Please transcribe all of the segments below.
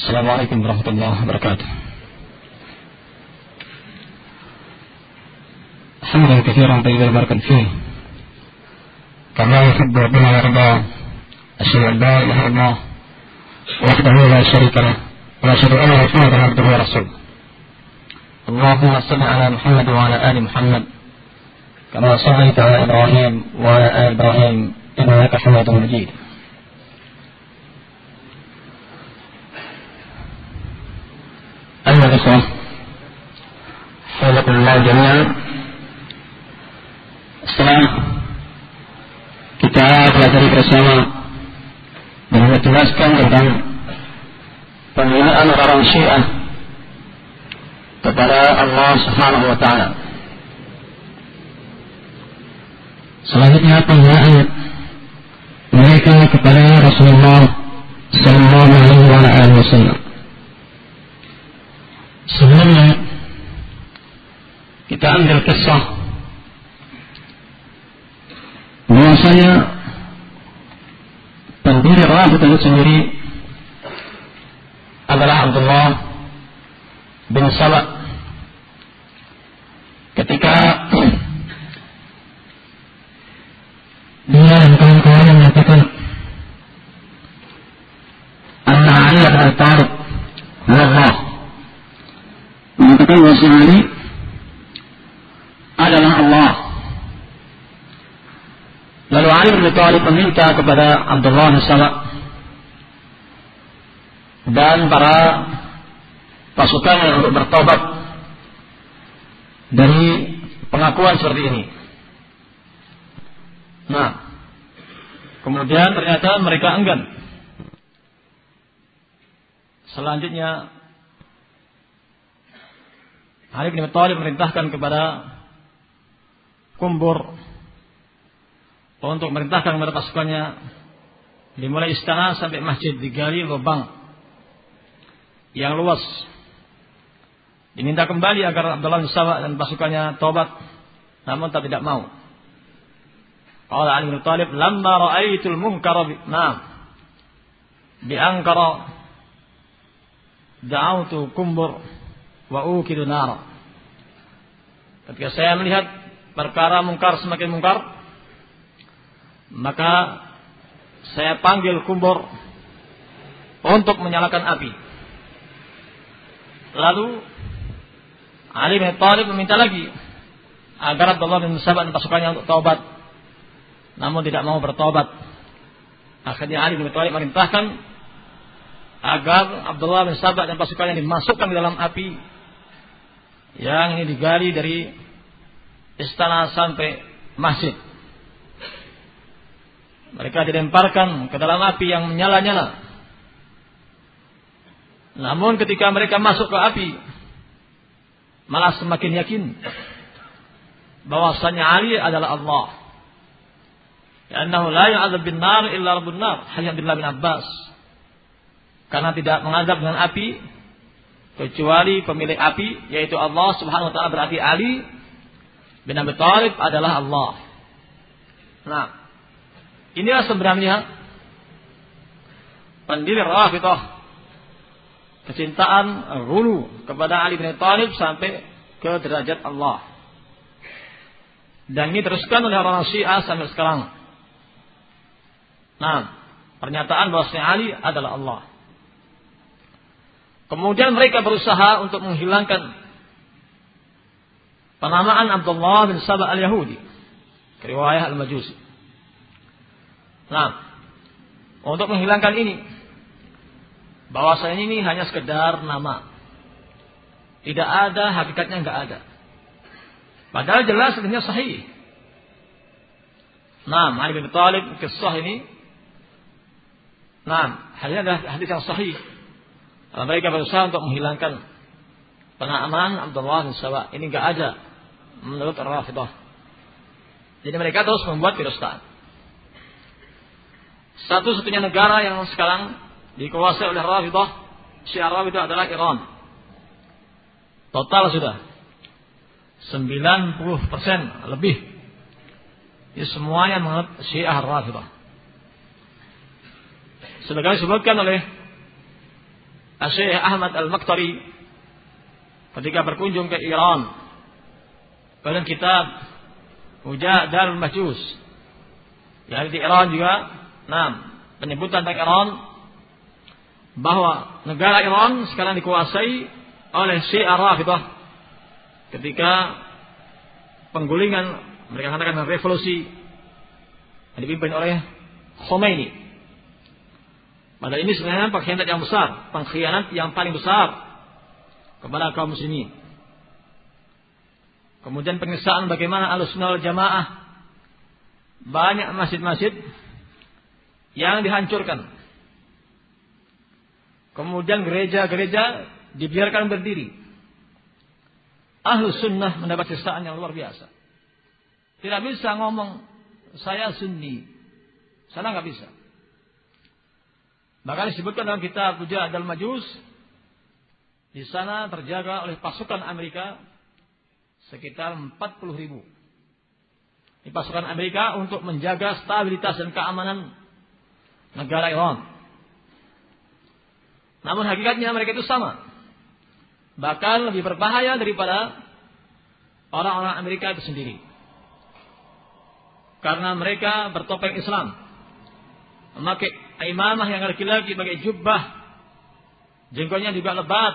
السلام عليكم ورحمة الله وبركاته. حمدا كثيرا طيبا باركا فيه. كما يحب ربنا ويرضى أشهد أن لا إله إلا الله وحده لا شريك له وأشهد أن محمدا عبده ورسوله. اللهم صل على محمد وعلى آل محمد كما صليت على إبراهيم وعلى آل إبراهيم إنك حميد مجيد. أيها الإخوة حولكم الله جميعا setelah kita pelajari bersama dan menjelaskan tentang penghinaan orang Syiah kepada Allah Subhanahu wa taala. Selanjutnya penghinaan mereka kepada Rasulullah sallallahu alaihi wasallam. Sebelumnya kita ambil kisah. Bahwasanya pendiri Rafid itu sendiri adalah Abdullah bin Sabah ketika dia dan kawan-kawan mengatakan Anna Ali Abi Thalib Allah Ali adalah Allah Lalu Ali bin Thalib meminta kepada Abdullah bin Sabah dan para pasukannya untuk bertobat dari pengakuan seperti ini. Nah, kemudian ternyata mereka enggan. Selanjutnya Ali bin Thalib memerintahkan kepada Kumbur. Untuk merintahkan kepada pasukannya dimulai istana sampai masjid digali lubang yang luas. Diminta kembali agar Abdullah bin Sabah dan pasukannya tobat namun tak tidak mau. Qala Ali bin Thalib lamma ra'aitul munkara bi na'am. Bi ankara da'autu kumbur wa ukidu nar ketika saya melihat perkara mungkar semakin mungkar maka saya panggil kumbur untuk menyalakan api. Lalu Ali bin Thalib meminta lagi agar Abdullah bin Sabah dan pasukannya untuk taubat. Namun tidak mau bertobat. Akhirnya Ali bin Thalib merintahkan agar Abdullah bin Sabah dan pasukannya dimasukkan ke dalam api yang ini digali dari istana sampai masjid. Mereka dilemparkan ke dalam api yang menyala-nyala. Namun ketika mereka masuk ke api, malah semakin yakin bahwasanya Ali adalah Allah. Karena la yu'adzab bin nar illa rabbun hanya. Karena tidak mengazab dengan api kecuali pemilik api yaitu Allah Subhanahu wa taala berarti Ali bin Abi Thalib adalah Allah. Nah, Inilah sebenarnya pendiri Rafidhah kecintaan hulu kepada Ali bin Thalib sampai ke derajat Allah. Dan ini teruskan oleh orang Syiah sampai sekarang. Nah, pernyataan bahwa Ali adalah Allah. Kemudian mereka berusaha untuk menghilangkan penamaan Abdullah bin Sabah al-Yahudi. Riwayat al-Majusi. Nah, untuk menghilangkan ini, bahwasanya ini hanya sekedar nama. Tidak ada, hakikatnya nggak ada. Padahal jelas sebenarnya sahih. Nah, Ali bin Thalib kisah ini Nah, hanya adalah hadis yang sahih. Mereka berusaha untuk menghilangkan penamaan Abdullah bin Sawa. Ini nggak ada menurut Rafidah. Jadi mereka terus membuat kedustaan. Satu-satunya negara yang sekarang dikuasai oleh Rafidah, Syiah Rafidah adalah Iran. Total sudah 90% lebih. Ini semuanya menurut Syiah Rafidah. Sebagaimana disebutkan oleh Syekh Ahmad Al-Maktari ketika berkunjung ke Iran pada kitab Darul Majus. Yang di Iran juga nah penyebutan tentang Iran bahwa negara Iran sekarang dikuasai oleh Syiah Rafidah ketika penggulingan mereka katakan revolusi yang dipimpin oleh Khomeini Padahal ini sebenarnya pengkhianat yang besar, pengkhianat yang paling besar kepada kaum muslimin. Kemudian pengisaan bagaimana alusnul jamaah banyak masjid-masjid yang dihancurkan. Kemudian gereja-gereja dibiarkan berdiri. Ahlus sunnah mendapat sisaan yang luar biasa. Tidak bisa ngomong saya sunni. Sana nggak bisa. Bahkan disebutkan dalam kitab Puja Adal Majus, di sana terjaga oleh pasukan Amerika sekitar 40 ribu. Ini pasukan Amerika untuk menjaga stabilitas dan keamanan negara Iran. Namun hakikatnya mereka itu sama. Bahkan lebih berbahaya daripada orang-orang Amerika itu sendiri. Karena mereka bertopeng Islam. Memakai imamah yang laki-laki pakai jubah. Jenggotnya juga lebat.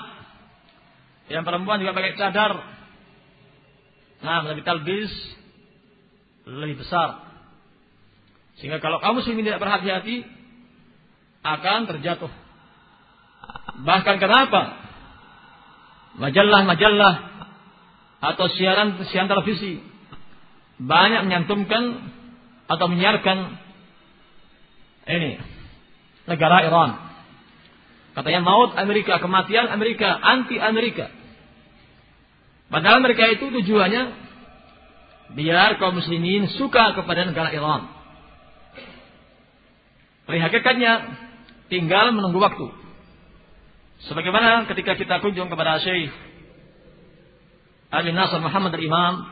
Yang perempuan juga pakai cadar. Nah, lebih talbis lebih besar. Sehingga kalau kamu muslimin tidak berhati-hati akan terjatuh. Bahkan kenapa? Majalah-majalah atau siaran siaran televisi banyak menyantumkan atau menyiarkan ini negara Iran. Katanya maut Amerika, kematian Amerika, anti Amerika. Padahal mereka itu tujuannya biar kaum muslimin suka kepada negara Iran. Oleh hakikatnya tinggal menunggu waktu. Sebagaimana ketika kita kunjung kepada Syekh Ali Nasr Muhammad al-Imam.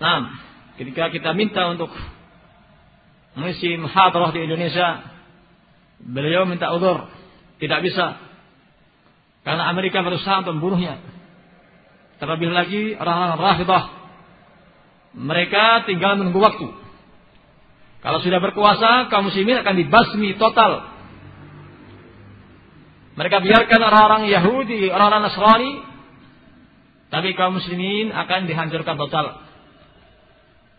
Nah, ketika kita minta untuk mengisi muhadarah di Indonesia, beliau minta udur, tidak bisa. Karena Amerika berusaha untuk membunuhnya. Terlebih lagi orang-orang Rafidah. Mereka tinggal menunggu waktu. Kalau sudah berkuasa, kaum muslimin akan dibasmi total. Mereka biarkan orang-orang Yahudi, orang-orang Nasrani, tapi kaum muslimin akan dihancurkan total.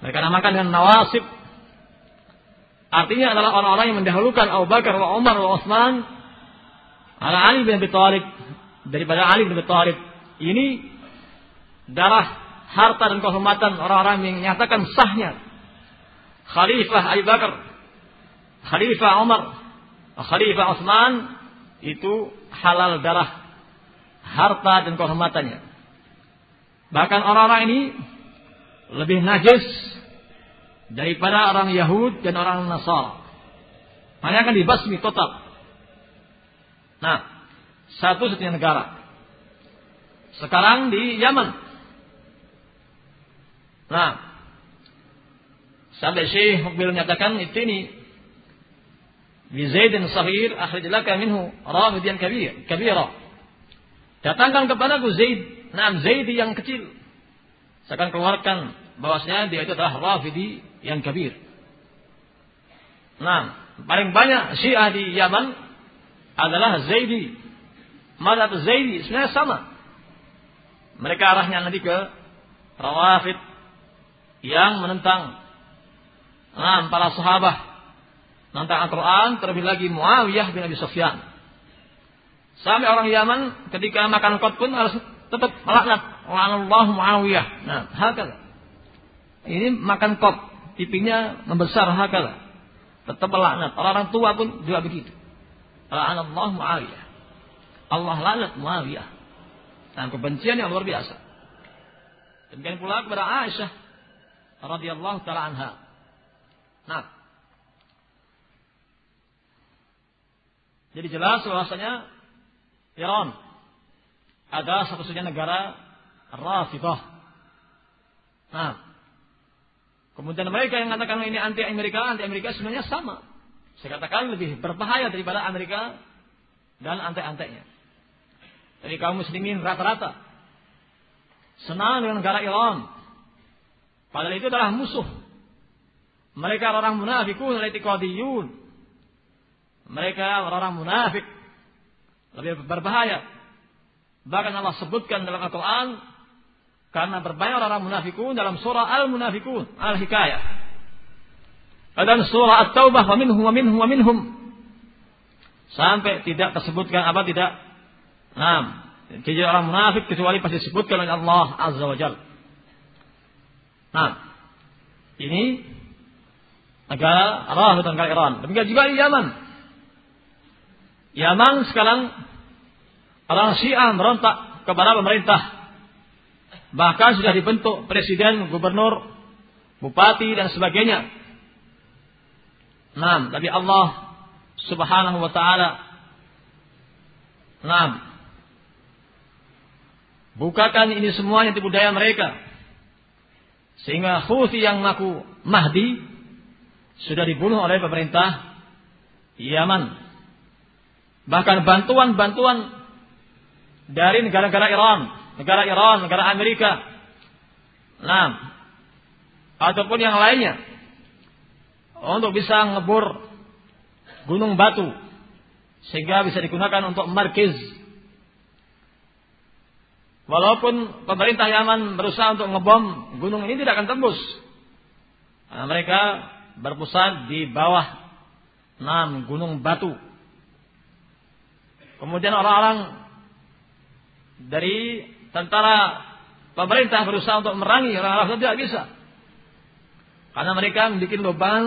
Mereka namakan dengan nawasib Artinya adalah orang-orang yang mendahulukan Abu Bakar, wa Umar, wa Utsman ala Ali bin Abi Thalib daripada Ali bin Abi Thalib. Ini darah, harta dan kehormatan orang-orang yang menyatakan sahnya Khalifah Abu Bakar, Khalifah Umar, Khalifah Utsman itu halal darah, harta dan kehormatannya. Bahkan orang-orang ini lebih najis daripada orang Yahud dan orang Nasara. Mereka akan dibasmi total. Nah, satu satunya negara. Sekarang di Yaman. Nah, sampai Syekh Mukbil menyatakan itu ini bi Zaidin sahir akhrijlaka minhu rafidian kabir kabira. Datangkan kepadaku Zaid, nah Zaid yang kecil. Saya akan keluarkan bahwasanya dia itu adalah Rafidi yang kabir. Nah, paling banyak Syiah di Yaman adalah Zaidi. Madhab Zaidi sebenarnya sama. Mereka arahnya nanti ke Rawafid yang menentang nah, para sahabat menentang Al-Quran terlebih lagi Muawiyah bin Abi Sufyan. Sampai orang Yaman ketika makan kot pun harus tetap melaknat. Allah Muawiyah. Nah, hal Ini makan kot pipinya membesar hakala. Tetap melaknat. Orang-orang tua pun juga begitu. Allah Muawiyah. Allah laknat Muawiyah. Dan kebencian yang luar biasa. Demikian pula kepada Aisyah radhiyallahu taala anha. Nah. Jadi jelas bahwasanya Iran adalah satu-satunya negara Rafidah. Nah, Kemudian mereka yang mengatakan ini anti Amerika, anti Amerika sebenarnya sama. Saya katakan lebih berbahaya daripada Amerika dan antek-anteknya. Jadi kaum muslimin rata-rata senang dengan negara Iran. Padahal itu adalah musuh. Mereka orang munafikun, al-itiqadiyun. Mereka orang munafik. Lebih berbahaya. Bahkan Allah sebutkan dalam Al-Quran. Karena berbahaya orang munafikun dalam surah Al-Munafikun. Al-Hikayah. Dan surah At-Taubah. Wa minhum wa minhum wa minhum. Sampai tidak tersebutkan apa tidak. Nah, jadi orang munafik kecuali pasti disebutkan oleh Allah Azza wa Jal. Nah, ini negara Arab dan negara Iran. Demikian juga di Yaman. Yaman sekarang orang Syiah merontak kepada pemerintah. Bahkan sudah dibentuk presiden, gubernur, bupati dan sebagainya. Nah, tapi Allah Subhanahu wa taala Nah, Bukakan ini semuanya di budaya mereka. Sehingga Houthi yang mengaku Mahdi sudah dibunuh oleh pemerintah Yaman. Bahkan bantuan-bantuan dari negara-negara Iran, negara Iran, negara Amerika, nah, ataupun yang lainnya, untuk bisa ngebur gunung batu, sehingga bisa digunakan untuk markiz Walaupun pemerintah Yaman berusaha untuk ngebom gunung ini tidak akan tembus. Nah, mereka berpusat di bawah enam gunung batu. Kemudian orang-orang dari tentara pemerintah berusaha untuk merangi orang-orang itu tidak bisa. Karena mereka membuat lubang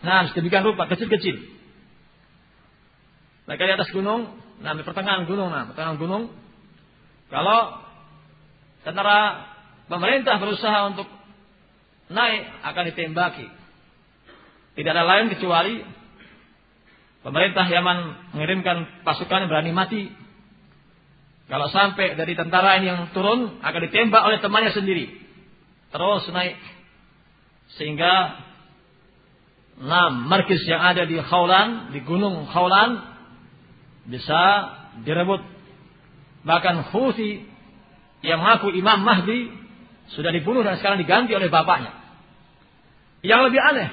nah sedemikian rupa kecil-kecil. Mereka di atas gunung, nah di pertengahan gunung, nah pertengahan gunung. Kalau Tentara pemerintah berusaha untuk naik akan ditembaki. Tidak ada lain kecuali pemerintah Yaman mengirimkan pasukan yang berani mati. Kalau sampai dari tentara ini yang turun akan ditembak oleh temannya sendiri. Terus naik sehingga enam markis yang ada di Khawlan, di gunung Khawlan bisa direbut. Bahkan Houthi yang mengaku Imam Mahdi sudah dibunuh dan sekarang diganti oleh bapaknya. Yang lebih aneh,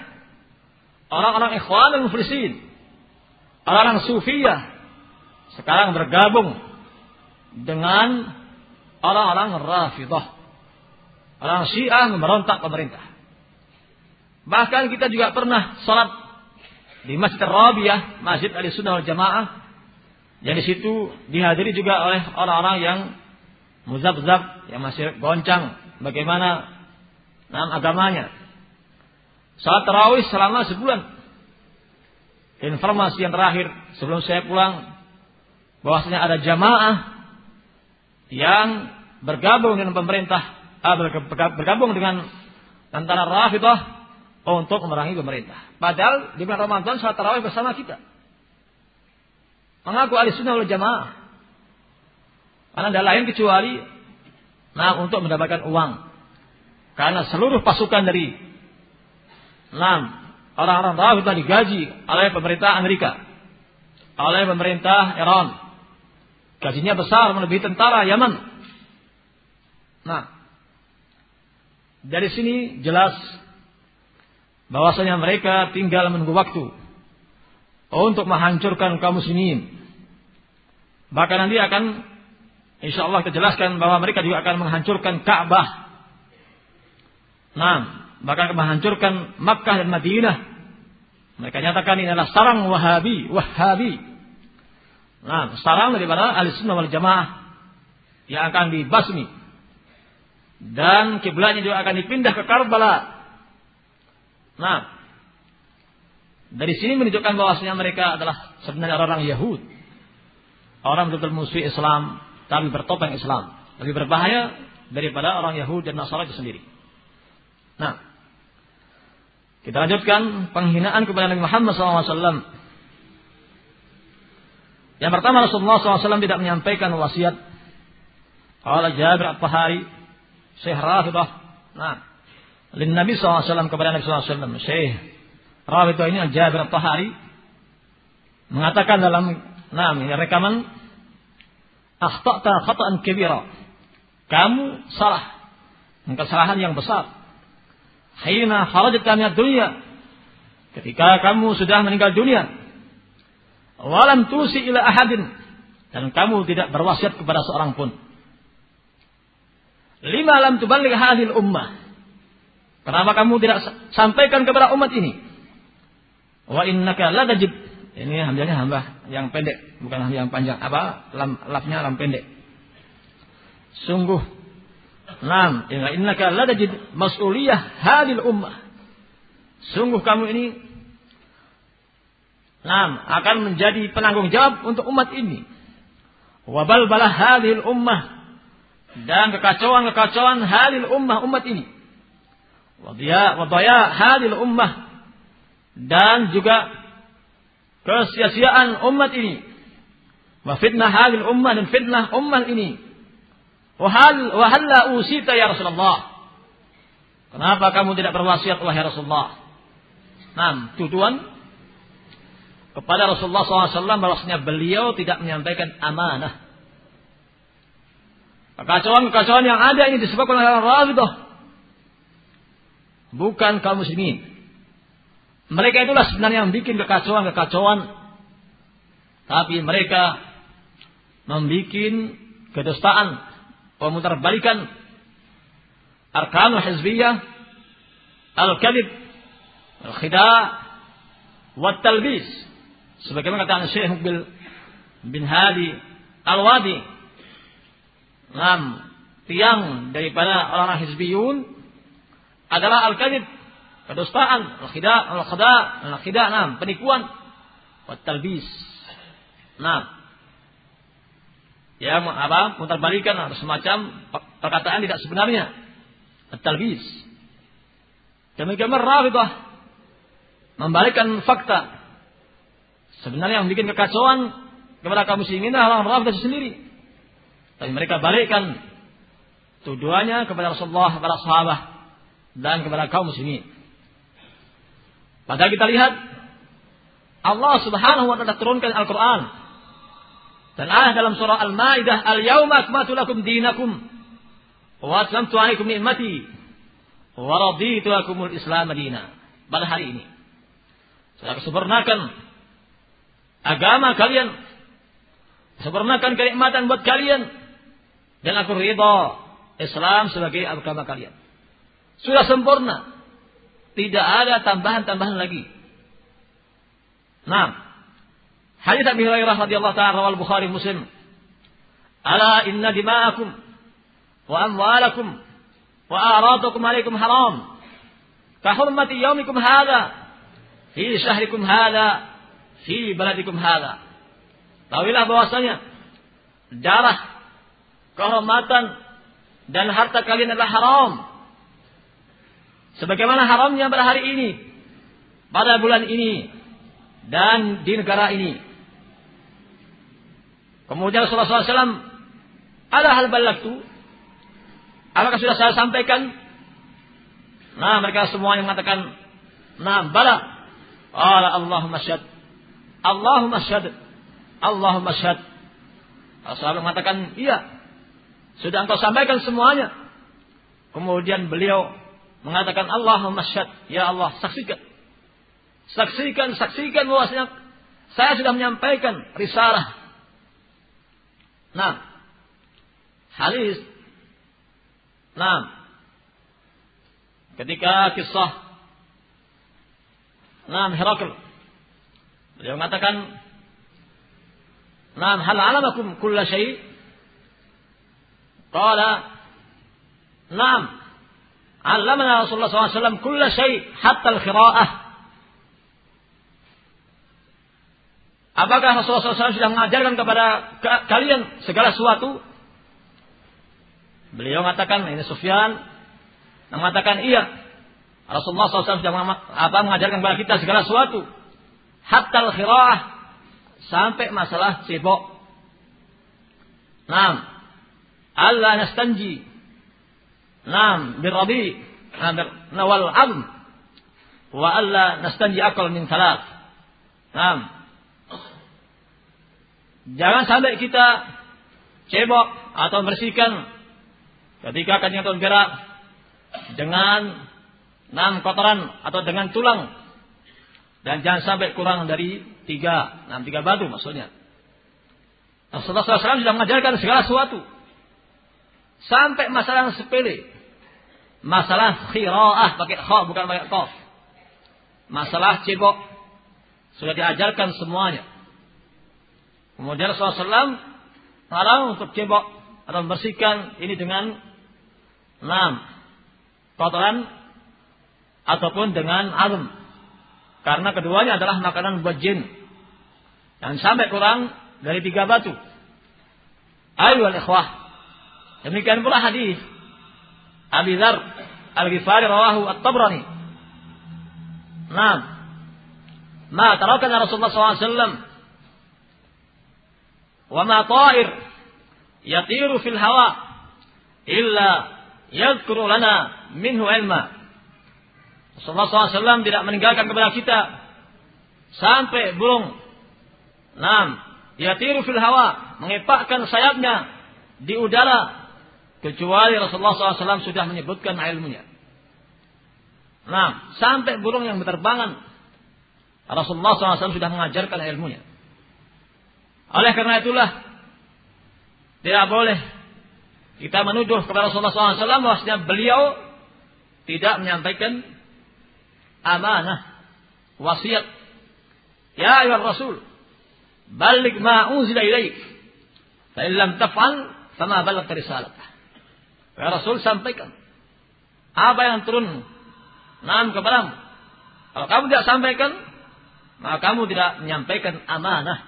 orang-orang ikhwan dan muflisin, orang-orang sufiyah sekarang bergabung dengan orang-orang rafidah. Orang syiah memberontak pemerintah. Bahkan kita juga pernah sholat di Masjid Rabiah, Masjid Ali Sunnah wal Jamaah, yang di situ dihadiri juga oleh orang-orang yang muzab-zab yang masih goncang bagaimana nama agamanya. Salat tarawih selama sebulan. Informasi yang terakhir sebelum saya pulang bahwasanya ada jamaah yang bergabung dengan pemerintah, ah, bergabung dengan tentara Rafidah untuk memerangi pemerintah. Padahal di bulan Ramadan salat tarawih bersama kita. Mengaku ahli sunnah wal jamaah. Karena tidak lain kecuali nah untuk mendapatkan uang. Karena seluruh pasukan dari enam orang-orang Rafidah digaji oleh pemerintah Amerika, oleh pemerintah Iran. Gajinya besar melebihi tentara Yaman. Nah, dari sini jelas bahwasanya mereka tinggal menunggu waktu untuk menghancurkan kaum muslimin. Bahkan nanti akan Insya Allah kita jelaskan bahwa mereka juga akan menghancurkan Ka'bah. Nah, bahkan menghancurkan Makkah dan Madinah. Mereka nyatakan ini adalah sarang Wahabi, Wahabi. Nah, sarang daripada ahli sunnah wal jamaah yang akan dibasmi. Dan kiblatnya juga akan dipindah ke Karbala. Nah, dari sini menunjukkan bahwasanya mereka adalah sebenarnya orang Yahud. Orang betul-betul musuh Islam, tapi bertopeng Islam. Lebih berbahaya daripada orang Yahudi dan Nasara itu sendiri. Nah, kita lanjutkan penghinaan kepada Nabi Muhammad SAW. Yang pertama Rasulullah SAW tidak menyampaikan wasiat. Kalau Jabir At-Tahari, Syekh Rafidah. Nah, lin Nabi SAW kepada Nabi SAW. Syekh Rafidah ini Jabir At-Tahari mengatakan dalam nah ini rekaman akhta'ta khata'an kabira. Kamu salah. Kesalahan yang besar. Hina kharajta min dunia. Ketika kamu sudah meninggal dunia. Walam tusi ila ahadin. Dan kamu tidak berwasiat kepada seorang pun. Lima lam tuballigh hadhil ummah. Kenapa kamu tidak sampaikan kepada umat ini? Wa innaka ladajib. Ini hamzahnya hamba yang pendek, bukan hamzah yang panjang. Apa? Lam, lapnya lam pendek. Sungguh. Nam, inna innaka ladajid mas'uliyah hadil ummah. Sungguh kamu ini Nam, akan menjadi penanggung jawab untuk umat ini. Wabal balah hadil ummah dan kekacauan-kekacauan hadil ummah umat ini. Wadaya hadil ummah dan juga kesia-siaan umat ini. Wa fitnah hadil ummah dan fitnah ummah ini. Wahal wahalla usita ya Rasulullah. Kenapa kamu tidak berwasiat wahai Rasulullah? Nah, tujuan kepada Rasulullah SAW bahwasanya beliau tidak menyampaikan amanah. Kekacauan-kekacauan yang ada ini disebabkan oleh Rafidah. Bukan kaum muslimin. Mereka itulah sebenarnya yang bikin kekacauan-kekacauan. Tapi mereka membuat kedustaan, pemutarbalikan arkanul hizbiyah, al-kadib, al-khida' wa talbis. Sebagaimana kata Syekh Mukbil bin Hadi Al-Wadi. Nam, tiang daripada orang-orang hizbiyun adalah al-kadib, kedustaan, al-khida, al-khida, al-khida, nah, penipuan, wat talbis. Nah, ya apa? Mutarbalikan atau semacam perkataan tidak sebenarnya. At-talbis. Demikian Rafidah membalikkan fakta. Sebenarnya yang bikin kekacauan kepada kaum muslimin adalah Rafidah sendiri. Tapi mereka balikkan tuduhannya kepada Rasulullah, kepada sahabat dan kepada kaum muslimin. Padahal kita lihat Allah Subhanahu wa taala turunkan Al-Qur'an. Dan ayat dalam surah Al-Maidah, "Al-yauma akmaltu lakum dinakum wa atmamtu 'alaikum ni'mati wa raditu lakumul Islam madina." Pada hari ini saya sempurnakan agama kalian. Sempurnakan kenikmatan buat kalian dan aku ridha Islam sebagai agama kalian. Sudah sempurna. Tidak ada tambahan-tambahan lagi. Nah, hadis Abi Hurairah radhiyallahu taala rawal Bukhari Muslim. Ala inna dima'akum wa amwalakum wa aradakum alaikum haram. Kahurmati yaumikum hadha fi syahrikum hadha fi baladikum hadha. Tahuilah bahwasanya darah, kehormatan dan harta kalian adalah haram Sebagaimana haramnya pada hari ini, pada bulan ini, dan di negara ini. Kemudian Rasulullah SAW, ada hal balaktu. Apakah sudah saya sampaikan? Nah, mereka semua yang mengatakan, nah, bala. Allah Allahumma syad. Allahumma syad. Allahumma syad. Rasulullah mengatakan, iya. Sudah engkau sampaikan semuanya. Kemudian beliau mengatakan Allahumma syad, ya Allah saksikan. Saksikan, saksikan bahwasanya saya sudah menyampaikan risalah. Nah, hadis. Nah, ketika kisah Nah, Herakl. Beliau mengatakan, "Nah, hal alamakum kulla syai?" Qala, "Naam." Allamana Rasulullah SAW kulla syai hatta al-khira'ah. Apakah Rasulullah SAW sudah mengajarkan kepada kalian segala sesuatu? Beliau mengatakan, ini Sufyan, mengatakan iya. Rasulullah SAW sudah apa, mengajarkan kepada kita segala sesuatu. Hatta al-khira'ah. Sampai masalah cebok. Nah, Allah nastanji Naam, birrabi, nawal am. Wa alla nastanji akal min salat. Naam. Jangan sampai kita cebok atau bersihkan ketika kakinya bergerak dengan enam kotoran atau dengan tulang dan jangan sampai kurang dari tiga, enam tiga batu maksudnya. Rasulullah SAW sudah mengajarkan segala sesuatu sampai masalah yang sepele, masalah khiraah pakai kha bukan pakai qaf, masalah cebok sudah diajarkan semuanya. Kemudian Rasulullah SAW larang untuk cebok atau membersihkan ini dengan enam kotoran ataupun dengan azm. Karena keduanya adalah makanan buat jin. Dan sampai kurang dari tiga batu. Ayo ikhwah. Demikian pula hadis Abi Dhar. Al-Ghifari rawahu At-Tabrani. Nah. Ma tarakan Rasulullah SAW wa ma ta'ir yatiru fil hawa illa yadkuru lana minhu ilma. Rasulullah SAW tidak meninggalkan kepada kita sampai burung enam yatiru fil hawa mengepakkan sayapnya di udara kecuali Rasulullah SAW sudah menyebutkan ilmunya. Nah, sampai burung yang berterbangan Rasulullah SAW sudah mengajarkan ilmunya. Oleh karena itulah tidak boleh kita menuduh kepada Rasulullah SAW bahwasanya beliau tidak menyampaikan amanah wasiat. Ya ayuhal Rasul, balik ma unzila ilaik. Fa lam taf'al fama balagta risalah. Ya Rasul sampaikan apa yang turun nam kepadamu. Kalau kamu tidak sampaikan, maka kamu tidak menyampaikan amanah.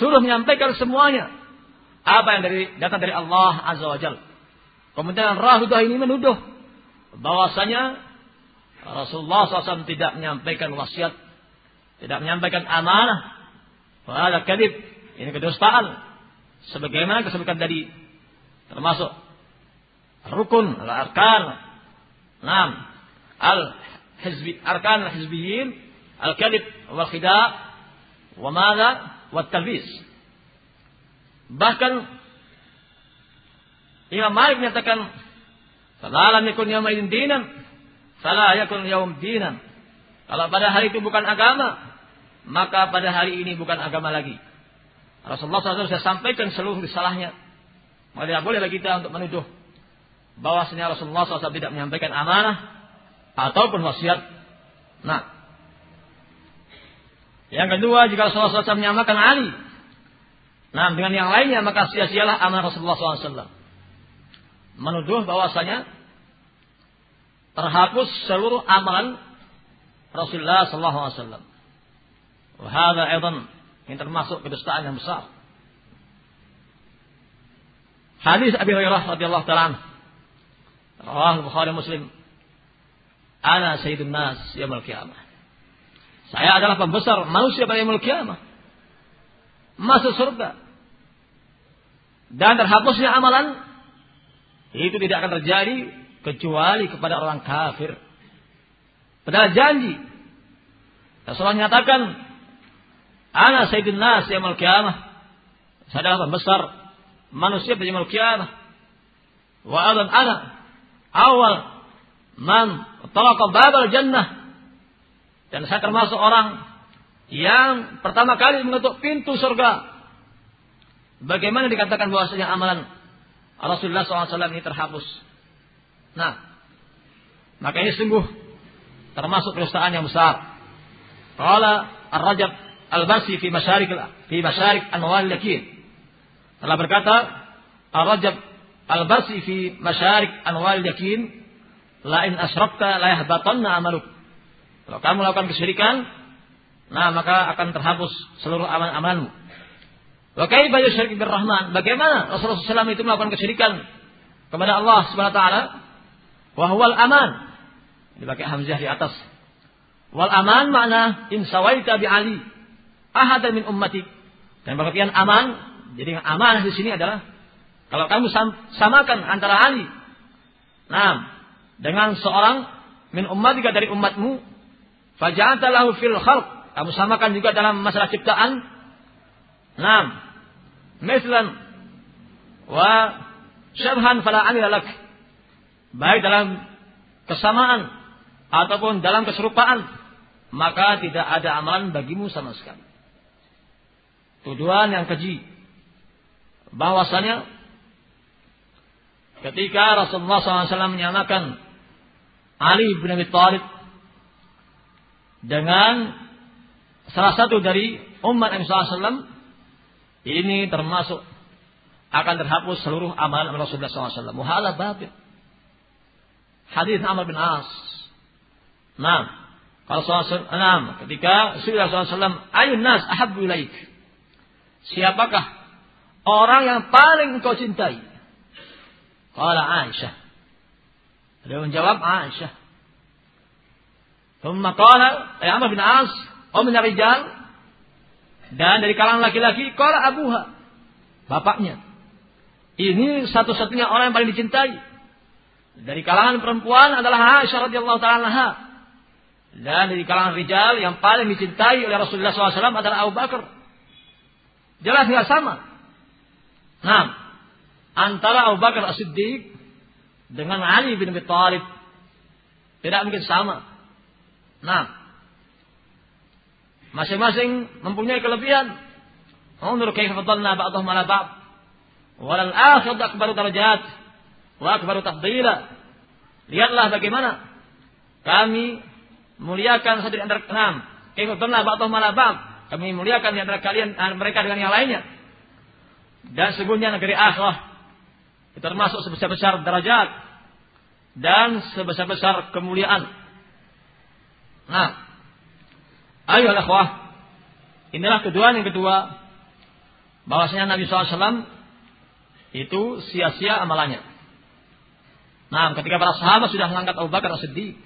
Suruh menyampaikan semuanya. Apa yang dari datang dari Allah Azza wa. Kemudian Rahudah ini menuduh bahwasanya Rasulullah SAW tidak menyampaikan wasiat, tidak menyampaikan amanah. Wala kadib, ini kedustaan. Sebagaimana disebutkan tadi, termasuk rukun, al-arkan, enam, al-hizbi, arkan al-hizbiyin, al-kadib, wal-khida, wa mada, watalbis. Bahkan Imam Malik menyatakan, "Fala lam yakun yawma idin fala yakun yaum dinan." Kalau pada hari itu bukan agama, maka pada hari ini bukan agama lagi. Rasulullah SAW sudah sampaikan seluruh risalahnya. Maka tidak boleh kita untuk menuduh bahwasanya Rasulullah SAW tidak menyampaikan amanah ataupun wasiat. Nah, yang kedua, jika Rasulullah SAW menyamakan Ali, nah dengan yang lainnya maka sia-sialah amal Rasulullah SAW. Menuduh bahwasanya terhapus seluruh amalan Rasulullah SAW. Wahada aidan yang termasuk kedustaan yang besar. Hadis Abi Hurairah radhiyallahu taala Rawah Bukhari Muslim. Ana sayyidun nas yaumil qiyamah. Saya adalah pembesar manusia pada yang kiamah. Masuk surga. Dan terhapusnya amalan itu tidak akan terjadi kecuali kepada orang kafir. Padahal janji. Rasulullah menyatakan, Ana sayyidun nas yaumul kiamah. Saya adalah pembesar manusia pada yaumul kiamah. Wa adan ana awal man talaqa babal jannah dan saya termasuk orang yang pertama kali mengetuk pintu surga. Bagaimana dikatakan bahwasanya amalan Rasulullah SAW ini terhapus. Nah, maka ini sungguh termasuk kedustaan yang besar. Qala Ar-Rajab Al-Basi fi Masyarik fi Masyarik Anwar Yakin. Telah berkata Ar-Rajab Al-Basi fi Masyarik Anwar Yakin, la in asyrakta la yahbatanna amaluk. Kalau kamu melakukan kesyirikan, nah maka akan terhapus seluruh amal-amalmu. Wa kaifa yusyrik birrahman? Bagaimana Rasulullah SAW itu melakukan kesyirikan kepada Allah Subhanahu wa taala? Wa huwal aman. Dipakai hamzah di atas. Wal aman makna in sawaita bi ali ahadan min ummatik. Dan pengertian aman, jadi aman di sini adalah kalau kamu samakan antara Ali, nah, dengan seorang min ummatika dari umatmu, Faja'ata lahu fil khalq. Kamu samakan juga dalam masalah ciptaan. Nah, mislan wa syabhan fala amila lak. Baik dalam kesamaan ataupun dalam keserupaan, maka tidak ada amalan bagimu sama sekali. Tuduhan yang keji bahwasanya ketika Rasulullah SAW menyamakan Ali bin Abi Thalib dengan salah satu dari umat Nabi SAW ini termasuk akan terhapus seluruh amalan Rasulullah SAW. Muhala batil. Hadis Amr bin As. Nah, kalau SAW, nah, ketika Rasulullah SAW, ayun nas ahabbu ilaik. Siapakah orang yang paling engkau cintai? Kala Aisyah. Dia menjawab Aisyah. Thumma qala ya Amr bin As, "Oh min rijal?" Dan dari kalangan laki-laki qala abuha. Bapaknya. Ini satu-satunya orang yang paling dicintai. Dari kalangan perempuan adalah Aisyah radhiyallahu taala Dan dari kalangan rijal yang paling dicintai oleh Rasulullah SAW adalah Abu Bakar. Jelas nggak sama. Nah, antara Abu Bakar As-Siddiq dengan Ali bin Abi Thalib tidak mungkin sama. Nah, masing-masing mempunyai kelebihan. Unzur kaifa fadalna ba'dahum 'ala ba'd. Walal akhiratu akbaru darajat wa akbaru tafdila. Lihatlah bagaimana kami muliakan satu di antara enam. Kaifa fadalna ba'dahum 'ala ba'd. Kami muliakan di antara kalian eh, mereka dengan yang lainnya. Dan sesungguhnya negeri akhirah termasuk sebesar-besar derajat dan sebesar-besar kemuliaan. Nah, ayo akhwah. Inilah kedua yang kedua. Bahwasanya Nabi SAW itu sia-sia amalannya. Nah, ketika para sahabat sudah mengangkat Abu Bakar Rasulullah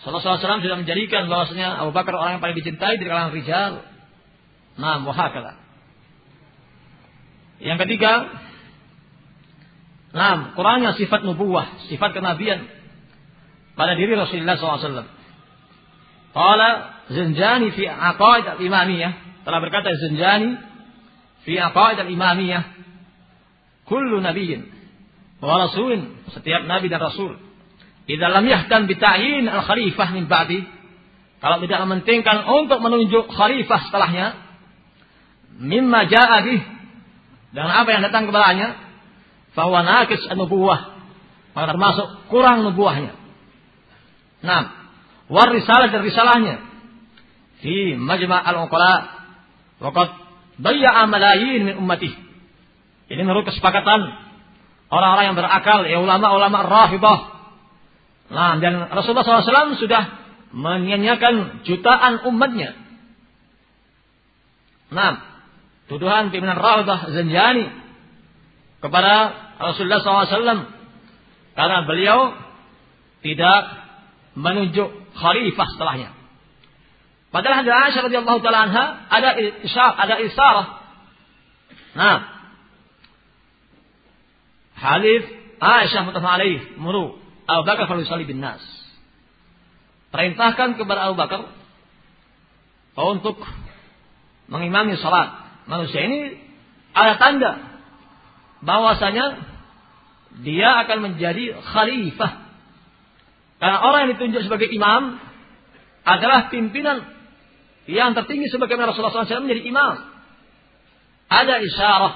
SAW sudah menjadikan bahwasanya Abu Bakar orang yang paling dicintai di kalangan rijal. Nah, muhakala. Yang ketiga, nah, kurangnya sifat nubuah, sifat kenabian pada diri Rasulullah SAW. Qala Zanjani fi aqaid al-imamiyah. Telah berkata Zanjani fi aqaid al-imamiyah. Kullu nabiyyin wa rasulin. Setiap nabi dan rasul. Idza lam yahtam bi ta'yin al-khalifah min ba'di. Kalau tidak mementingkan untuk menunjuk khalifah setelahnya. Mimma ja'a bih. Dan apa yang datang kepadanya. Fahuwa nakis an-nubuwah. Maka termasuk kurang nubuahnya. Nah, war risalah dan risalahnya fi majma' al-uqala waqad dayya'a malayin min ummati ini menurut kesepakatan orang-orang yang berakal ya ulama-ulama rafidah nah dan Rasulullah SAW sudah menyanyikan jutaan umatnya nah tuduhan pimpinan rafidah Zanjani kepada Rasulullah SAW karena beliau tidak menunjuk khalifah setelahnya. Padahal hadis Aisyah radhiyallahu taala ada isyarah, ada isarah. Nah, hadis Aisyah mutafaq alaih muru Abu Bakar fal bin nas. Perintahkan kepada Abu Bakar untuk mengimami salat. Manusia ini ada tanda bahwasanya dia akan menjadi khalifah karena orang yang ditunjuk sebagai imam adalah pimpinan yang tertinggi sebagaimana Rasulullah SAW menjadi imam. Ada isyarah.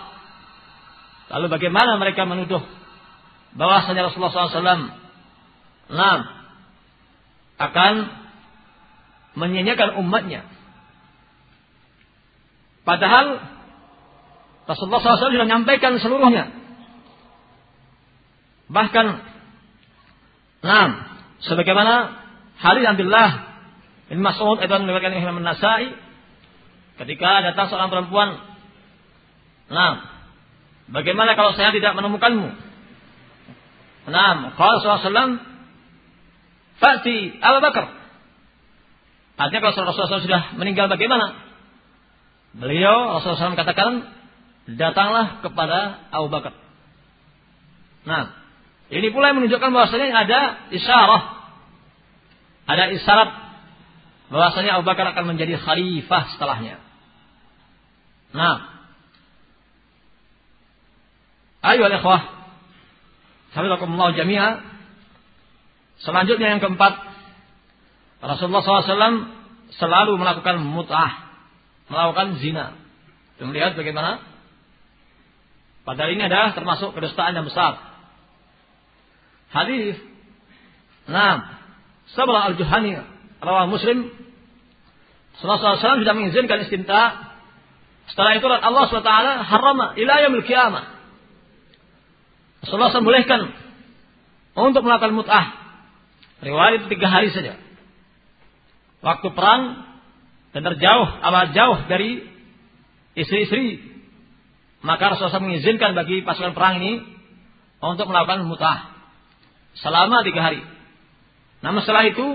Lalu bagaimana mereka menuduh bahwasanya Rasulullah SAW nah, akan menyanyikan umatnya. Padahal Rasulullah SAW sudah menyampaikan seluruhnya. Bahkan, nah, Sebagaimana hadis Abdullah bin Mas'ud itu meriwayatkan Imam Nasai ketika datang seorang perempuan. Nah, bagaimana kalau saya tidak menemukanmu? Nah, qala sallallahu Fati Abu Bakar. Artinya kalau Rasulullah SAW sudah meninggal bagaimana? Beliau Rasulullah SAW katakan, datanglah kepada Abu Bakar. Nah, ini pula yang menunjukkan bahwasanya ada isyarat. Ada isyarat bahwasanya Abu Bakar akan menjadi khalifah setelahnya. Nah, Ayo ikhwah. Hafizakumullah jami'a. Selanjutnya yang keempat. Rasulullah SAW selalu melakukan mut'ah. Melakukan zina. Kita melihat bagaimana? Padahal ini adalah termasuk kedustaan yang besar. Hadis. Nah. Sabra al-Juhani. Rawah Muslim. Rasulullah SAW sudah mengizinkan istinta. Setelah itu Allah SWT harama ila yaumil qiyamah. Rasulullah SAW bolehkan untuk melakukan mut'ah. Riwayat itu tiga hari saja. Waktu perang dan terjauh, amat jauh dari istri-istri. Maka Rasulullah SAW mengizinkan bagi pasukan perang ini untuk melakukan mut'ah. Selama tiga hari. Namun setelah itu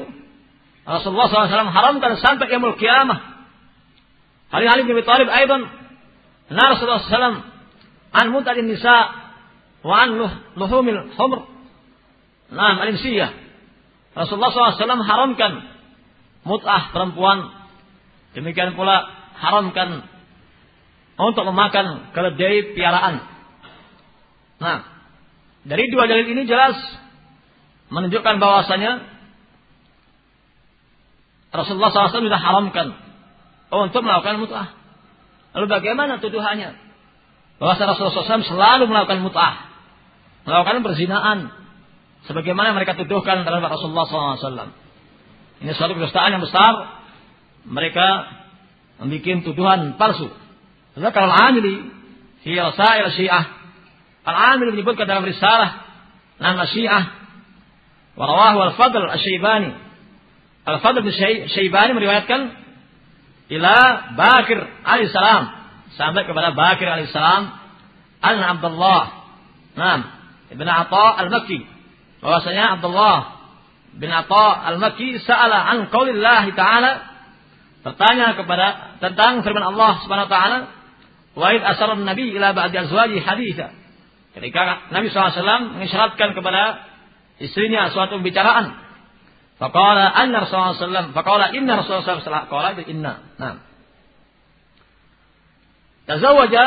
Rasulullah SAW haramkan sampai kiamul kiamah. Hari Ali bin Abi Thalib aydan Nah Rasulullah SAW an mut'atin nisa luhumil humr. Nah, al-insiyah. Rasulullah SAW haramkan mut'ah perempuan. Demikian pula haramkan untuk memakan keledai piaraan. Nah, dari dua dalil ini jelas menunjukkan bahwasanya Rasulullah SAW sudah haramkan untuk melakukan mut'ah. Lalu bagaimana tuduhannya? Bahwa Rasulullah SAW selalu melakukan mut'ah melakukan perzinaan sebagaimana mereka tuduhkan terhadap Rasulullah SAW. Ini suatu kedustaan yang besar. Mereka membuat tuduhan palsu. Zakar al-amili fi rasail syiah. Al-amili menyebutkan dalam risalah nama syiah. Warawahu al-fadl al-syaibani. Al-fadl al-syaibani meriwayatkan ila Bakir alaihissalam. Sampai kepada Bakir alaihissalam. An-Abdullah. Nah, Ibn Atta al-Makki. Bahwasanya Abdullah bin Atta al-Makki sa'ala an qaulillah ta'ala bertanya kepada tentang firman Allah Subhanahu wa taala wa id nabi ila ba'di azwaji haditha. Ketika Nabi SAW mengisyaratkan kepada istrinya suatu pembicaraan. Faqala anna Rasulullah SAW, faqala inna Rasulullah SAW, qala itu inna. Nah. Tazawaja,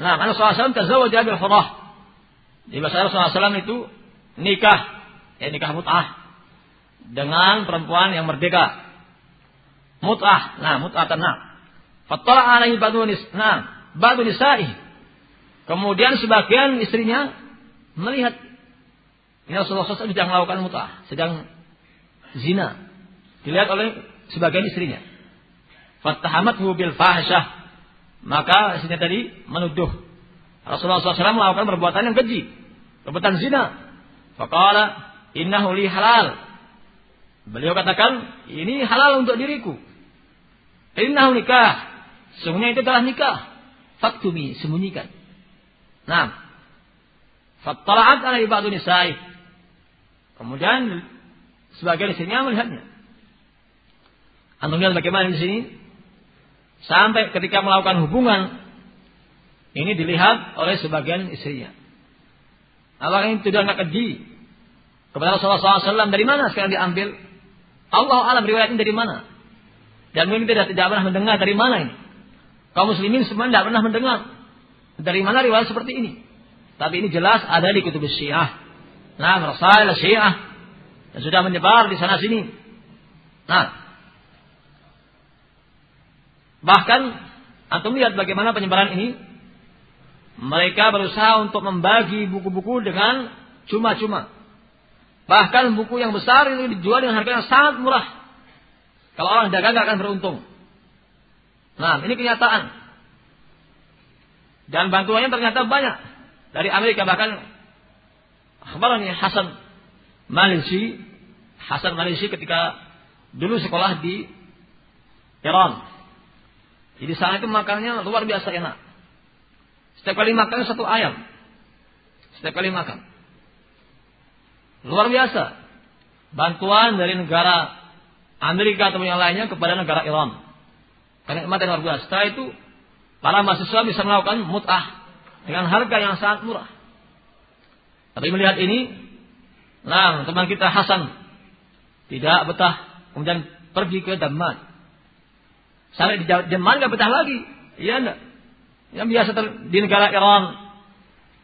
nah, Rasulullah SAW tazawaja bil hurah. Di masa Rasulullah SAW itu nikah, ya nikah mut'ah dengan perempuan yang merdeka. Mut'ah, nah mut'ah tenang. Fatala alaihi badu nah, badu nisa'i. Kemudian sebagian istrinya melihat ini Rasulullah SAW sedang melakukan mut'ah, sedang zina. Dilihat oleh sebagian istrinya. Fattahamathu bil fahsyah. Maka istrinya tadi menuduh Rasulullah SAW melakukan perbuatan yang keji. Perbuatan zina. Faqala innahu li halal. Beliau katakan, ini halal untuk diriku. Innahu nikah. Sungguhnya itu adalah nikah. Faktumi, sembunyikan. Nah. Fattala'at ala ibadu nisa'i. Kemudian sebagian istrinya melihatnya. Antum lihat bagaimana di sini? Sampai ketika melakukan hubungan ini dilihat oleh sebagian istrinya. Apakah ini tuduhan keji kepada Rasulullah SAW dari mana sekarang diambil? Allah alam riwayat ini dari mana? Dan mungkin tidak tidak pernah mendengar dari mana ini. Kaum muslimin semua tidak pernah mendengar dari mana riwayat seperti ini. Tapi ini jelas ada di kutub syiah. Nah, rasail syiah yang sudah menyebar di sana sini. Nah, bahkan antum lihat bagaimana penyebaran ini mereka berusaha untuk membagi buku-buku dengan cuma-cuma. Bahkan buku yang besar ini dijual dengan harga yang sangat murah. Kalau orang dagang nggak akan beruntung. Nah, ini kenyataan. Dan bantuannya ternyata banyak. Dari Amerika bahkan ini Hasan Malaysia, Hasan Malaysia ketika dulu sekolah di Iran. Jadi sana itu makannya luar biasa enak. Setiap kali makan satu ayam. Setiap kali makan. Luar biasa. Bantuan dari negara Amerika atau yang lainnya kepada negara Iran. Karena yang luar biasa. Setelah itu, para mahasiswa bisa melakukan mut'ah. Dengan harga yang sangat murah. Tapi melihat ini, nah teman kita Hasan tidak betah, kemudian pergi ke Daman. Sampai di Daman gak betah lagi. Iya enggak? Yang biasa di negara Iran.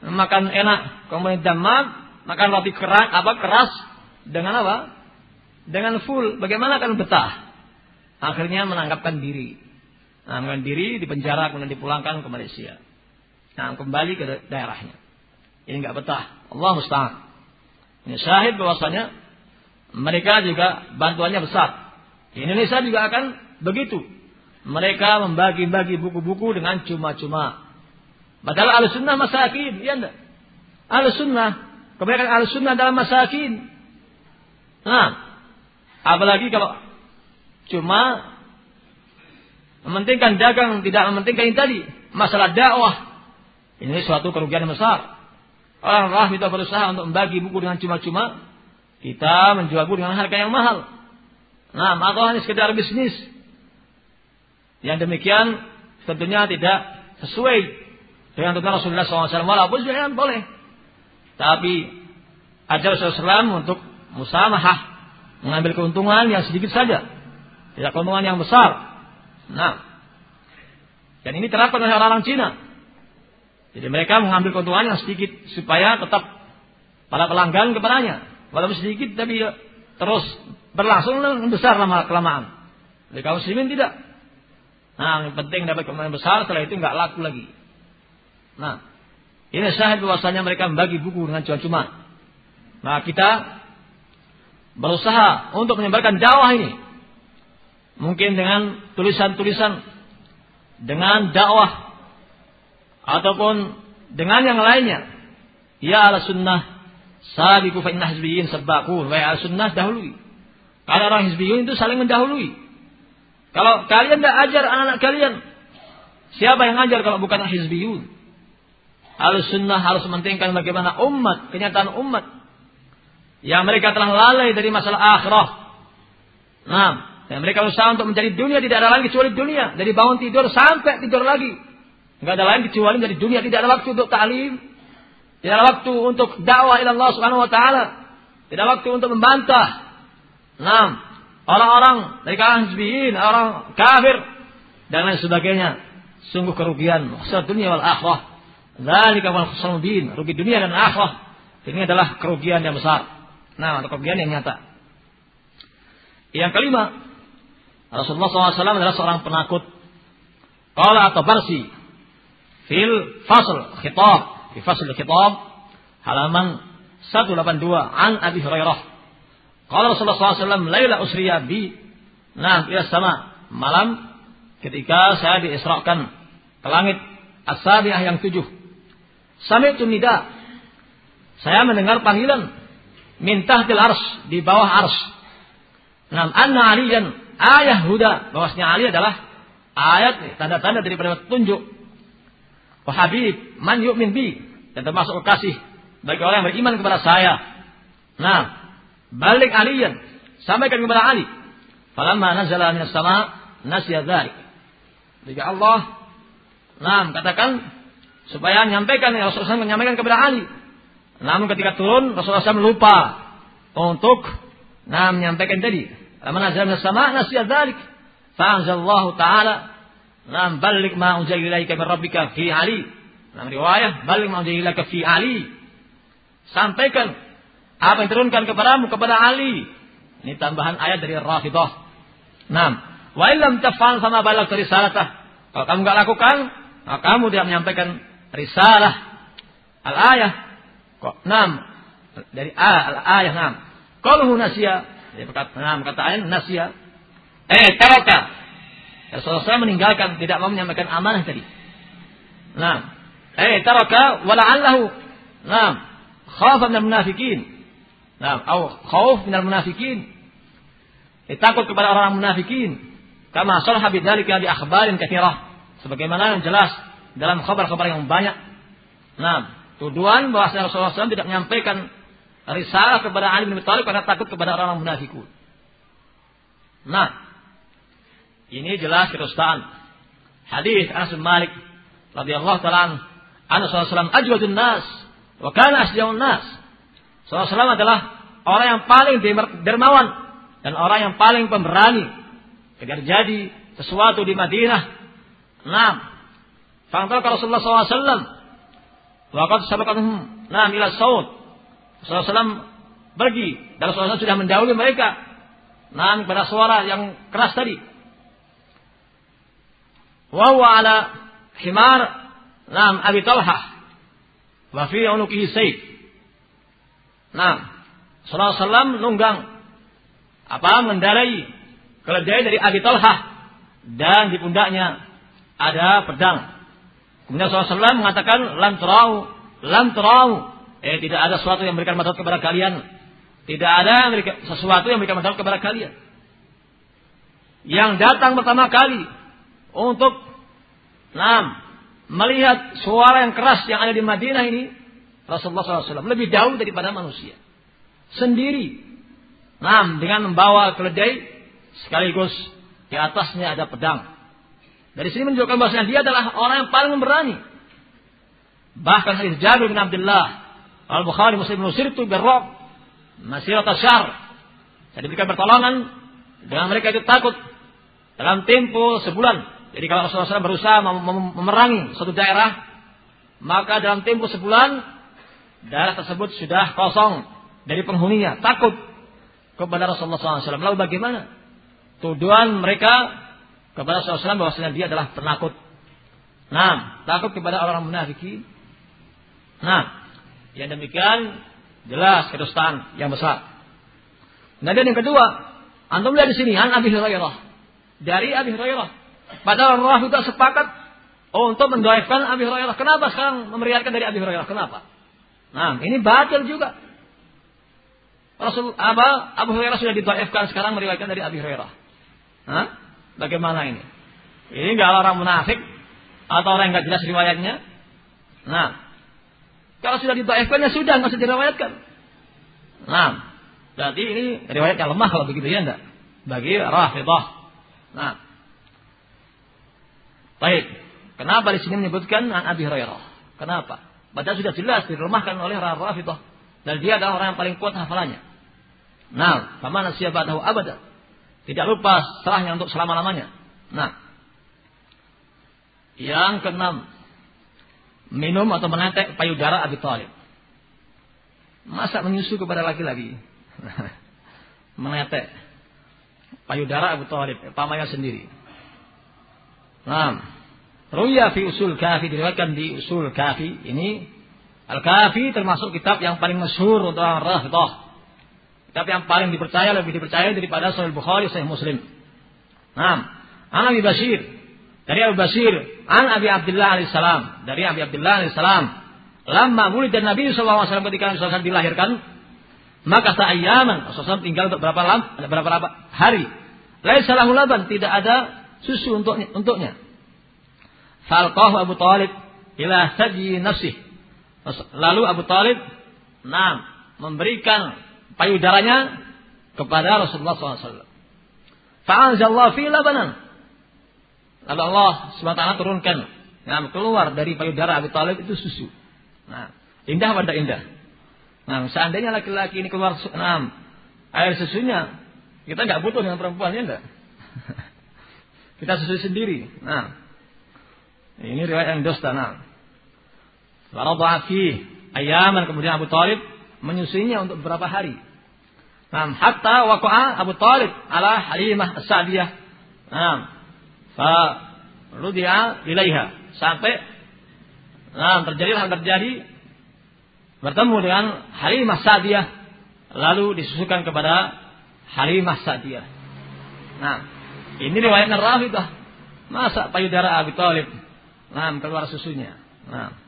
makan enak, kemudian damam, makan roti keras, apa keras dengan apa? Dengan full. Bagaimana akan betah? Akhirnya menangkapkan diri. Menangkapkan diri di penjara kemudian dipulangkan ke Malaysia. Nah, kembali ke daerahnya. Ini nggak betah. Allah musta'an. Ini syahid bahwasanya mereka juga bantuannya besar. Di Indonesia juga akan begitu. Mereka membagi-bagi buku-buku dengan cuma-cuma. Padahal al-sunnah masakin, ya enggak? Al-sunnah, kebanyakan al-sunnah dalam masakin. Nah, apalagi kalau cuma mementingkan dagang, tidak mementingkan ini tadi, masalah dakwah. Ini suatu kerugian yang besar. Orang-orang kita berusaha untuk membagi buku dengan cuma-cuma, kita menjual buku dengan harga yang mahal. Nah, atau hanya sekedar bisnis. Yang demikian tentunya tidak sesuai dengan tuntunan Rasulullah SAW. Walaupun sebenarnya boleh. Tapi ajar Rasulullah SAW untuk musamahah. Mengambil keuntungan yang sedikit saja. Tidak keuntungan yang besar. Nah. Dan ini terapkan oleh orang-orang Cina. Jadi mereka mengambil keuntungan yang sedikit supaya tetap para pelanggan kepadanya. Walaupun sedikit tapi terus berlangsung besar lama kelamaan. Kaum muslimin tidak. Nah, yang penting dapat kemenangan besar, setelah itu nggak laku lagi. Nah, ini syahid bahwasanya mereka membagi buku dengan cuma-cuma. Nah, kita berusaha untuk menyebarkan dakwah ini. Mungkin dengan tulisan-tulisan, dengan dakwah, ataupun dengan yang lainnya. Ya ala sunnah, sabiku fa inna hizbiyin sabbaku, wa ala sunnah dahului. Kalau orang hizbiyun itu saling mendahului. Kalau kalian tidak ajar anak-anak kalian, siapa yang ajar kalau bukan hizbiyun? Harus sunnah harus mementingkan bagaimana umat, kenyataan umat. Yang mereka telah lalai dari masalah akhirah. Nah, yang mereka usaha untuk mencari dunia tidak ada lagi kecuali dunia. Dari bangun tidur sampai tidur lagi. Tidak ada lain kecuali dari dunia. Tidak ada waktu untuk ta'lim. Tidak ada waktu untuk dakwah ila Allah subhanahu wa ta'ala. Tidak ada waktu untuk membantah. Nah, orang-orang dari kalangan hizbiyin, orang kafir dan lain sebagainya. Sungguh kerugian maksud dunia wal akhirah. Dzalika wal khusran rugi dunia dan akhirah. Ini adalah kerugian yang besar. Nah, kerugian yang nyata. Yang kelima, Rasulullah SAW adalah seorang penakut. Qala atau barsi fil fasl khitab, di fasl khitab halaman 182 an Abi Hurairah kalau Rasulullah SAW Laila usriya bi Nah, ila sama malam ketika saya diisrakan ke langit as-sabiah yang tujuh. Sami'tu nida. Saya mendengar panggilan minta til ars di bawah ars. Nam anna aliyan ayah huda bahwasanya Ali adalah ayat tanda-tanda daripada petunjuk. Wa habib man yu'min bi dan termasuk kasih bagi orang yang beriman kepada saya. Nah, Balik aliyan. Sampaikan kepada Ali. Falamma nazala minas sama nasya dzalik. Jika Allah Nah, katakan supaya menyampaikan Rasulullah SAW menyampaikan kepada Ali. Namun ketika turun Rasulullah SAW lupa untuk nah menyampaikan tadi. Falamma nazala minas sama nasya dzalik. Fa'anzalallahu ta'ala Nam balik ma unzila min rabbika fi Ali. Nam riwayah balik ma unzila fi Ali. Sampaikan apa yang turunkan kepadamu kepada Ali. Ini tambahan ayat dari Rafidah. Nah, wa illam taf'al sama balak risalatah. Kalau kamu nggak lakukan, maka kamu tidak menyampaikan risalah al-ayah. Kok enam dari al-ayah enam. Kalau nasya, dia berkata enam kata ayat nasya. Eh, taraka. Rasulullah meninggalkan tidak mau menyampaikan amanah tadi. Nah, eh taraka wala'allahu. Nah, khafa min munafikin Nah, au khauf minal munafikin. Eh, takut kepada orang munafikin. Kama salha bidzalika di akhbarin katsirah. Sebagaimana yang jelas dalam kabar-kabar yang banyak. Nah, tuduhan bahwa Rasulullah SAW tidak menyampaikan risalah kepada Ali bin Abi Thalib karena takut kepada orang munafikun. Nah, ini jelas kedustaan. Hadis Anas bin Malik radhiyallahu taala anhu sallallahu ajwadun nas wa kana asjaun nas. Rasulullah adalah orang yang paling dermawan dan orang yang paling pemberani ketika terjadi sesuatu di Madinah. Nah, Fangtal Rasulullah SAW Waqad sabaqahum nah ila saut. Rasulullah pergi dan Rasulullah sudah mendahului mereka. Nah, pada suara yang keras tadi. Wa huwa ala himar nam Abi Talhah wa fi sayf. Nah, Sallallahu alaihi wasallam nunggang apa mendarai keledai dari Abi Talhah dan di pundaknya ada pedang. Kemudian Rasulullah mengatakan lam terau, lam terau. Eh tidak ada sesuatu yang memberikan manfaat kepada kalian. Tidak ada sesuatu yang memberikan manfaat kepada kalian. Yang datang pertama kali untuk enam melihat suara yang keras yang ada di Madinah ini Rasulullah SAW lebih jauh daripada manusia. Sendiri. Nah, dengan membawa keledai sekaligus di atasnya ada pedang. Dari sini menunjukkan bahwasanya dia adalah orang yang paling berani. Bahkan hadis Jabir bin Abdullah Al-Bukhari Muslim nusirtu berrob masih syar. Saya diberikan pertolongan dengan mereka itu takut dalam tempo sebulan. Jadi kalau Rasulullah SAW berusaha memerangi suatu daerah, maka dalam tempo sebulan daerah tersebut sudah kosong dari penghuninya, takut kepada Rasulullah SAW. Lalu bagaimana? Tuduhan mereka kepada Rasulullah SAW bahwasanya dia adalah penakut. Nah, takut kepada orang munafiki. Nah, yang demikian jelas kedustaan yang besar. Kemudian yang kedua, antum lihat di sini an Abi Hurairah. Dari Abi Hurairah. Padahal Allah sudah sepakat untuk mendoaifkan Abi Hurairah. Kenapa sekarang memeriarkan dari Abi Hurairah? Kenapa? Nah, ini batil juga. Rasul apa Abu Hurairah sudah didoaifkan sekarang meriwayatkan dari Abi Hurairah. Hah? Bagaimana ini? Ini nggak orang munafik atau orang yang nggak jelas riwayatnya. Nah, kalau sudah dibaifkan ya sudah nggak usah diriwayatkan. Nah, berarti ini riwayat yang lemah kalau begitu ya enggak? Bagi Rafidah. Nah, baik. Kenapa di sini menyebutkan an Abi Hurairah? Kenapa? Padahal sudah jelas dilemahkan oleh Rafidah dan dia adalah orang yang paling kuat hafalannya. Nah, paman siapa tahu abada. Tidak lupa setelahnya untuk selama-lamanya. Nah. Yang keenam. Minum atau menetek payudara Abi Thalib. Masa menyusu kepada laki-laki? menetek payudara Abu Thalib, pamannya sendiri. Nah, Ruya fi usul kafi diriwayatkan di usul kafi ini Al-Kafi termasuk kitab yang paling masyhur untuk orang Rafidah. Tapi yang paling dipercaya lebih dipercaya daripada Sahih Bukhari, Sahih Muslim. Nah, An Abi Bashir dari Abu Bashir, An Abi Abdullah alaihissalam dari Abi Abdullah alaihissalam. Lama mulai dan Nabi SAW ketika Nabi SAW dilahirkan, maka sa'ayyaman Rasulullah tinggal untuk berapa lam, berapa, berapa hari. Laisa lahu laban, tidak ada susu untuknya. untuknya. Falqahu Abu Talib ila saji nafsih. Lalu Abu Talib, nah, memberikan payudaranya kepada Rasulullah SAW. Fa'anzallahu fi labanan. Lalu Allah SWT turunkan. Nah, keluar dari payudara Abi Talib itu susu. Nah, indah pada indah. Nah, seandainya laki-laki ini keluar nah, air susunya, kita nggak butuh dengan perempuan ya enggak? kita susu sendiri. Nah, ini riwayat yang dosta. Nah, Waradha fi ayaman kemudian Abu Talib menyusuinya untuk beberapa hari. Nah, hatta waqa'a Abu Talib ala Halimah As-Sa'diyah. Nah, fa rudi'a ilaiha sampai nah terjadilah terjadi bertemu dengan Halimah Sa'diyah lalu disusukan kepada Halimah Sa'diyah. Nah, ini riwayat Rafidah. Masa payudara Abi Talib nah keluar susunya. Nah,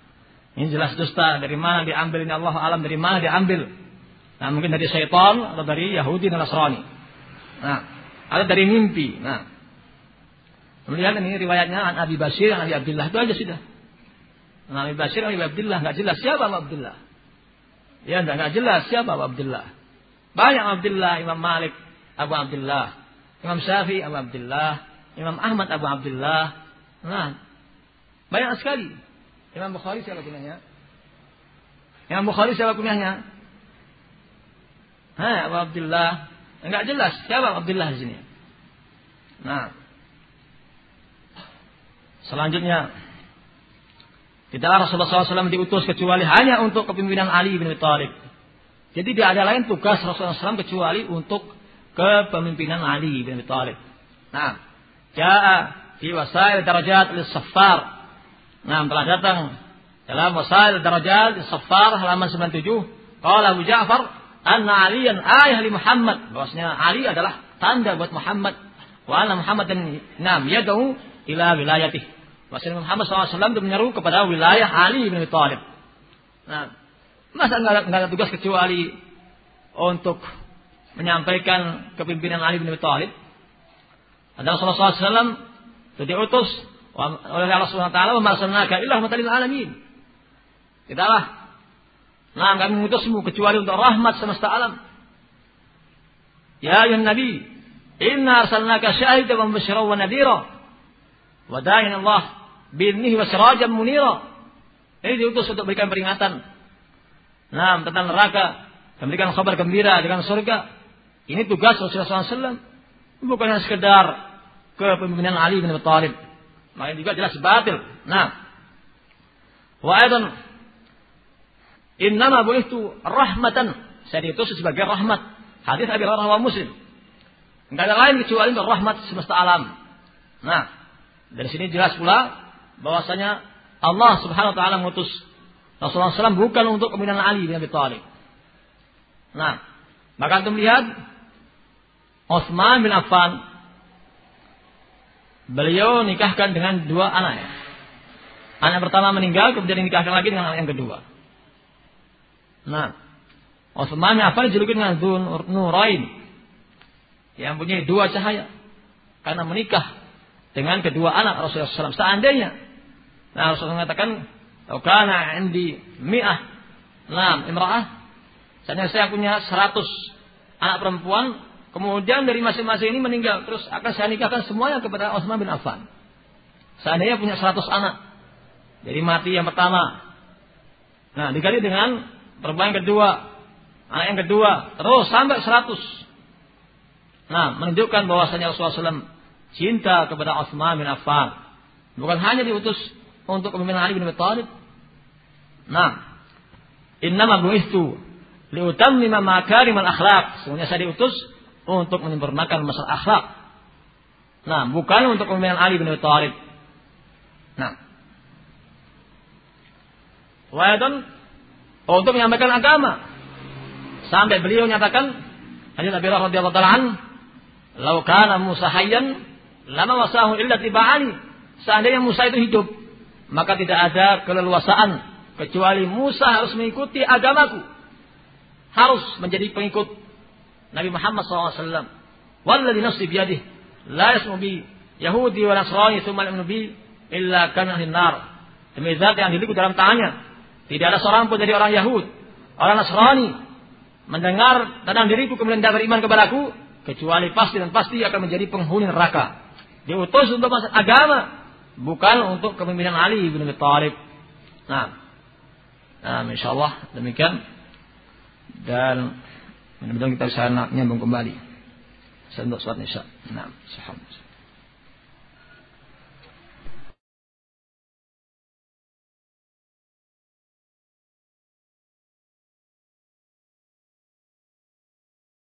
ini jelas dusta. Dari mana diambil ini Allah alam dari mana diambil? Nah, mungkin dari syaitan atau dari Yahudi dan Nasrani. Nah, ada dari mimpi. Nah, kemudian ini riwayatnya an Abi Basir, an Abi Abdullah itu aja sudah. Nah, Abi Basir, Abi Abdullah nggak jelas siapa Abu Abdullah. Ya, nggak jelas siapa Abu Abdullah. Banyak Abdullah, Imam Malik, Abu Abdullah, Imam Syafi'i, Abu Abdullah, Imam Ahmad, Abu Abdullah. Nah, banyak sekali. Imam Bukhari siapa kunyahnya? Imam Bukhari siapa kunyahnya? Ha, Abu Abdullah. Enggak jelas siapa Abdullah di sini. Nah. Selanjutnya Tidaklah Rasulullah SAW diutus kecuali hanya untuk kepemimpinan Ali bin Abi Thalib. Jadi tidak ada lain tugas Rasulullah SAW kecuali untuk kepemimpinan Ali bin Abi Thalib. Nah, jaa fi wasail darajat lis saffar. Nah, telah datang dalam wasail darajat lis saffar halaman 97. Qala Abu Ja'far anna Aliyan ayah li Muhammad. Bahwasanya Ali adalah tanda buat Muhammad. Wa anna Muhammad dan nam yad'u ila wilayatih. Rasulullah Muhammad SAW itu menyeru kepada wilayah Ali bin Abi Thalib. Nah, masa nggak ada tugas kecuali untuk menyampaikan kepimpinan Ali bin Abi Thalib? Ada Rasulullah SAW itu diutus oleh Allah Subhanahu Wa Taala, "Masalnaka illa rahmatan alamin." Tidaklah Nah, kami mengutusmu kecuali untuk rahmat semesta alam. Ya ayuhan Nabi, inna arsalnaka syahidan wa mubasysyiran wa nadhira. Wa Allah bi'idnihi wa sirajan munira. Ini diutus untuk berikan peringatan. Nah, tentang neraka, memberikan kabar gembira dengan surga. Ini tugas Rasulullah SAW. Bukan sekedar kepemimpinan Ali bin Abi Thalib. Maka juga jelas batil. Nah, wa aidan innama buistu rahmatan. Saya diutus sebagai rahmat. Hadis Abi Hurairah Muslim. Enggak ada lain kecuali rahmat semesta alam. Nah, dari sini jelas pula bahwasanya Allah Subhanahu wa taala mengutus Rasulullah SAW bukan untuk kemudian Ali bin Abi Thalib. Nah, maka antum lihat Utsman bin Affan beliau nikahkan dengan dua anak. Anak pertama meninggal, kemudian nikahkan lagi dengan anak yang kedua. Nah, bin Affan dijuluki dengan Nurain. Yang punya dua cahaya. Karena menikah dengan kedua anak Rasulullah SAW. Seandainya Nah Rasulullah mengatakan, "Kana indi mi'ah." Nah, imra'ah. Seandainya saya punya 100 anak perempuan, kemudian dari masing-masing ini meninggal, terus akan saya nikahkan semuanya kepada Utsman bin Affan. Seandainya punya 100 anak. Jadi mati yang pertama. Nah, diganti dengan perempuan yang kedua, anak yang kedua, terus sampai 100. Nah, menunjukkan bahwasanya Rasulullah SAW cinta kepada Utsman bin Affan. Bukan hanya diutus untuk pemimpinan Ali bin Abi Thalib. Nah, innama bu'istu liutammima makarimal akhlak. Sebenarnya saya diutus untuk menyempurnakan masalah akhlak. Nah, bukan untuk pemimpinan Ali bin Abi Thalib. Nah. Wa'adun untuk menyampaikan agama. Sampai beliau menyatakan hadis Abi radhiyallahu taala an, "Lau kana Musa hayyan lama wasahu illa tiba'ani." Seandainya Musa itu hidup, maka tidak ada keleluasaan kecuali Musa harus mengikuti agamaku. Harus menjadi pengikut Nabi Muhammad SAW. Walladhi nafsi biyadih. La yasmu bi Yahudi wa Nasrani thumma yu'minu bi illa kana nar. Demi zat yang diliku dalam tangannya. Tidak ada seorang pun dari orang Yahud, orang Nasrani mendengar tentang diriku kemudian tidak beriman kepadaku kecuali pasti dan pasti akan menjadi penghuni neraka. Diutus untuk agama bukan untuk kepemimpinan Ali bin Abi Thalib. Nah, nah insyaallah demikian dan mudah-mudahan kita bisa nyambung kembali. Saya untuk sholat isya. Nah, subhanallah.